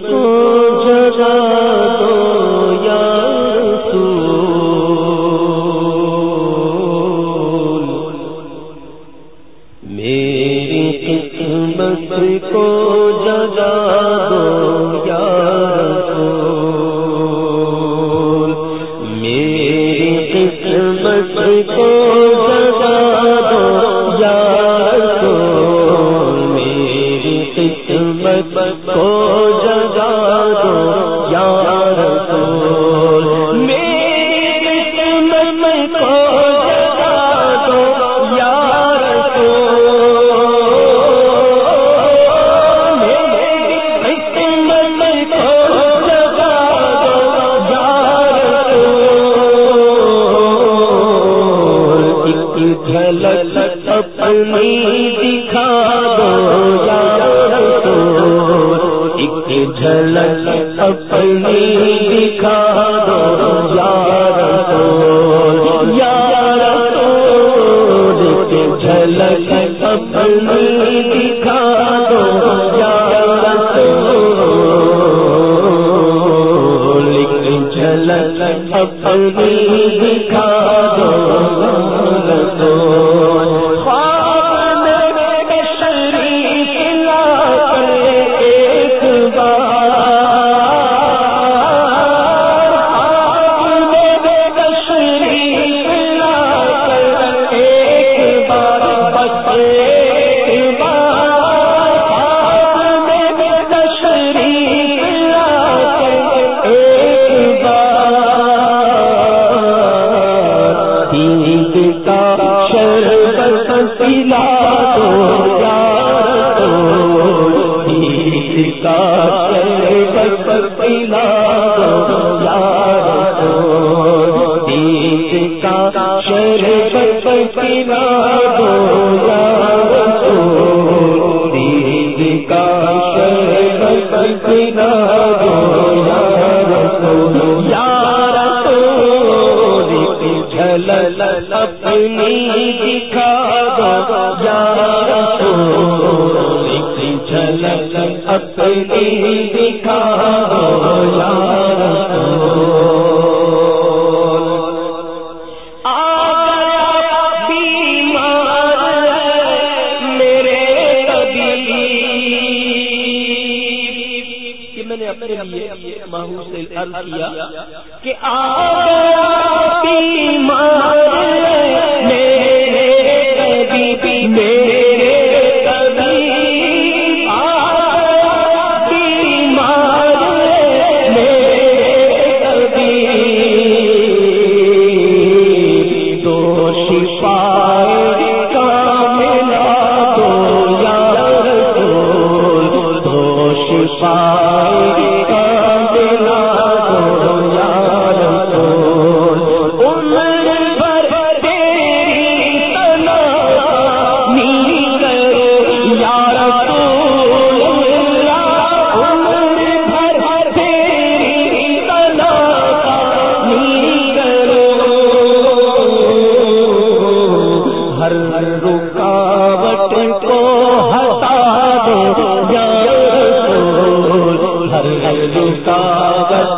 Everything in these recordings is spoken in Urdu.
کو جرا یا میری قسمت کو جرا میری قسمت کو دکھا دو جھلک اپنی دکھا دو یار تو اپنی دکھا دو جھلک اپنی پنا اپنی دکھا دو یار دکھا باہو سے عرض کیا کہ آ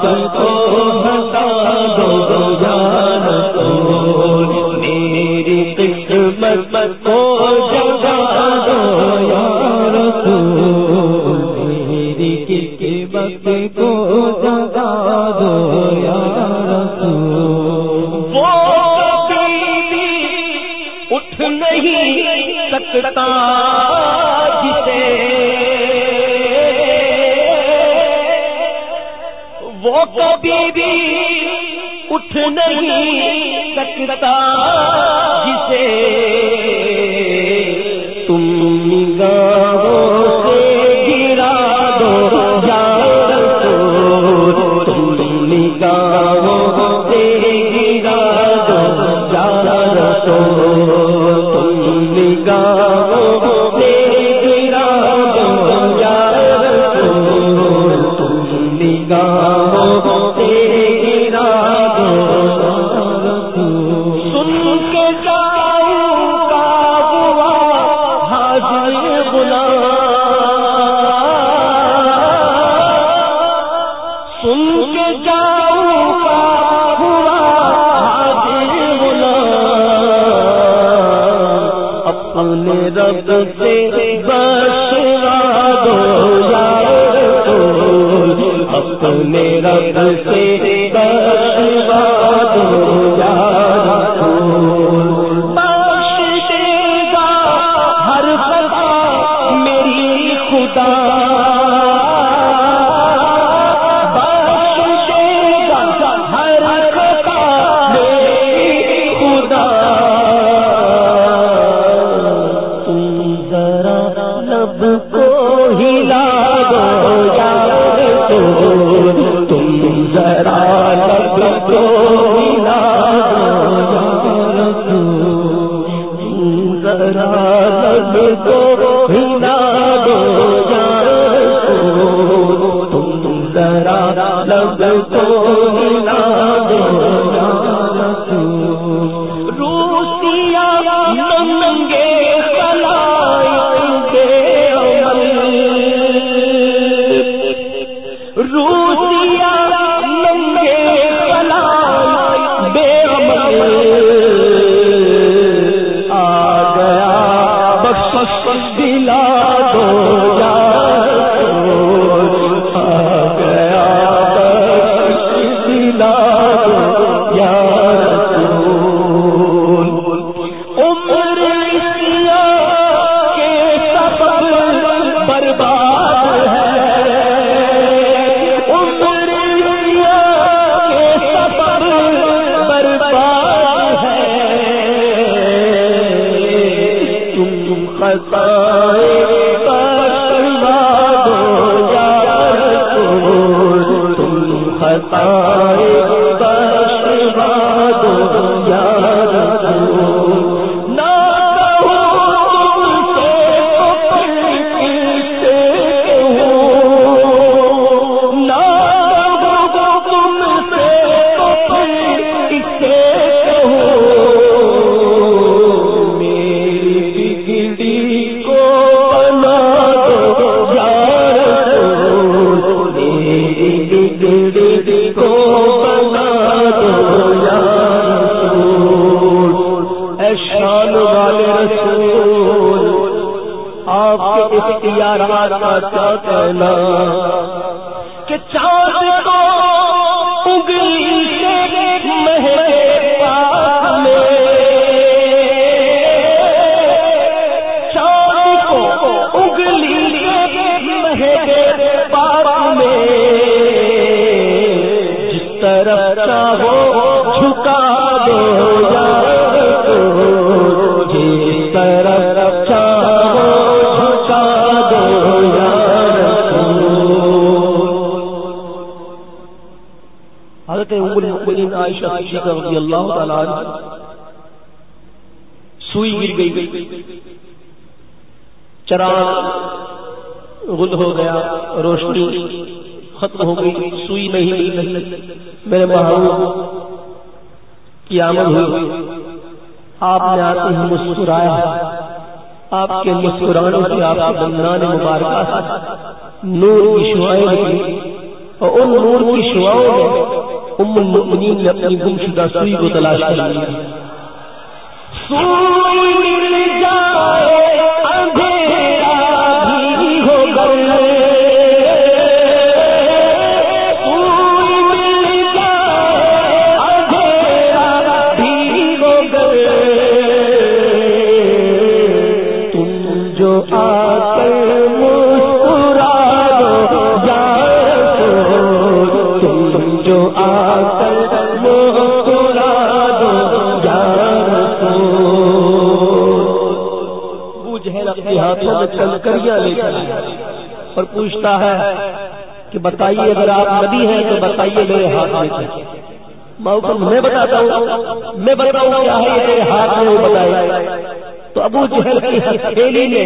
کو وہ کبھی بھی اٹھ نہیں سکتا جسے اپنے رب سے بشوا دو یا رسول اپنے رب سے تم اختیارات کا کہنا کہ چاند کو عائشہ صدیقہ رضی اللہ تعالی عنہ سوئی گر گئی. چراغ غل ہو گیا، روشنی ختم ہو گئی، سوئی نہیں میرے محبوب کی آمد ہوئی. آپ نے آتے ہی مسکرایا. آپ کے مسکرانے سے آپ کے بندان مبارکہ نور کی شعائیں اور ان نور کی شعاؤں میں ام المؤمنین نے اپنی گم شدہ سوئی کو تلاش کر لیا سوئی ابو اپنے ہاتھوں میں چلکریاں لے کر اور پوچھتا ہے کہ بتائیے اگر آپ نبی ہیں تو بتائیے میرے ہاتھ میں کیا محکم میں بتاتا ہوں، میں بتاؤں کیا ہے یہ ہاتھ میں وہ بتائے تو ابو جہل کی ہتھیلی نے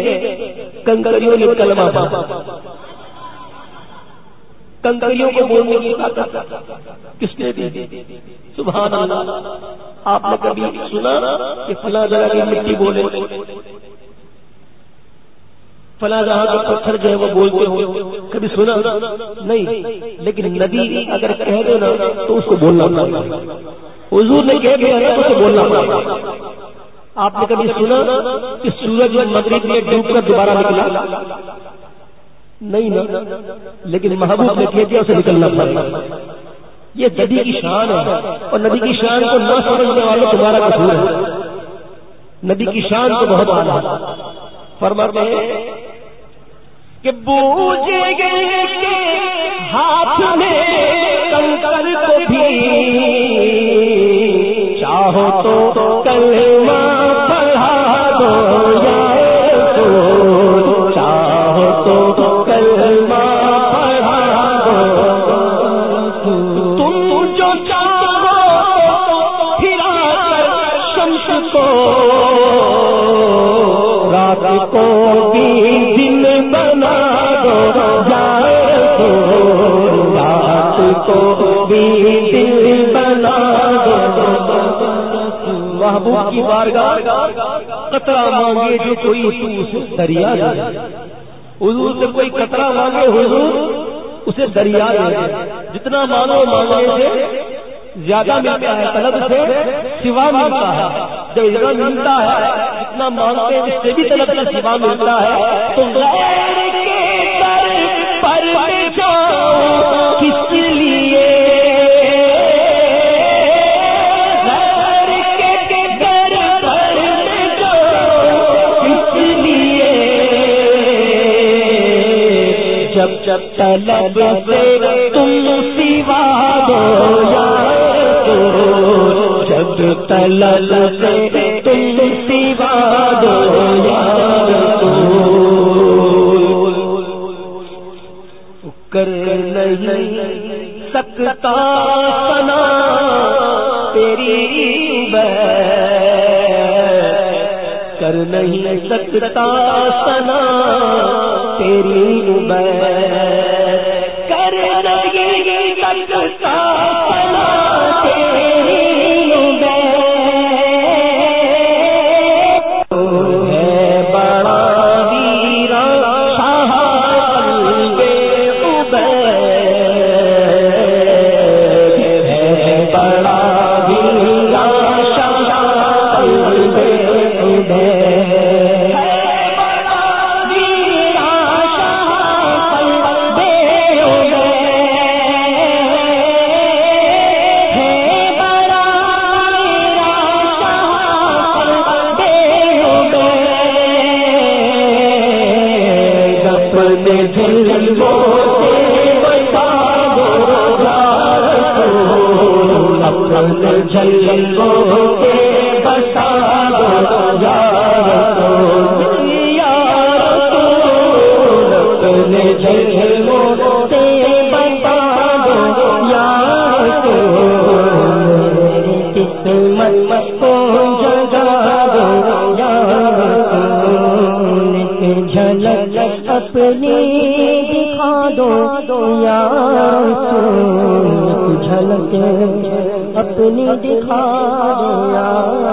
کنکریوں نے کلمہ پڑھا کنکریوں کو بولنے کی طاقت کس نے دی؟ سبحان اللہ، آپ نے کبھی سنا کہ فلاں جگہ کی مٹی بولے؟ فلاں جہاں کے پتھر جو ہے وہ بولتے ہو کبھی سنا؟ نہیں، لیکن نبی اگر کہہ دے نا تو اس کو بولنا پڑے حضور نے کہہ دیا نا اسے بولنا پڑے آپ نے کبھی سنا کہ سورج مغرب میں ڈوب کر دوبارہ نکلا؟ نہیں نا، لیکن محبوب نے کہہ دیا اسے نکلنا پڑے گا۔ یہ ندی کی شان ہے، اور ندی کی شان کو نہ سمجھنے والے تمہارا قصور ہے ندی کی شان کو بہت آنا فرماتے ہیں کہ بوجھے گئے کہ ہاتھ میں کنکر کو بھی چاہو تو کلمہ محبوب کی بارگاہ قطرہ مانگے جو کوئی اسے دریا دے حضور سے کوئی قطرہ مانگے حضور اسے دریا دے جتنا مانو مانگنے سے زیادہ ملتا ہے، طلب سے سوا ملتا ہے۔ جب اتنا ملتا ہے، جتنا مانگتے ہیں، اس سے بھی طلب سے سوا ملتا ہے۔ تو غیر کے پر کس لیے طلب سے تم سوا دو جب طلب سے تم سوا دو کر نہیں سکتا سنا تیری کر نہیں سکتا سنا تیری کر نہیں سکتا سنا اپنی دکھا دیا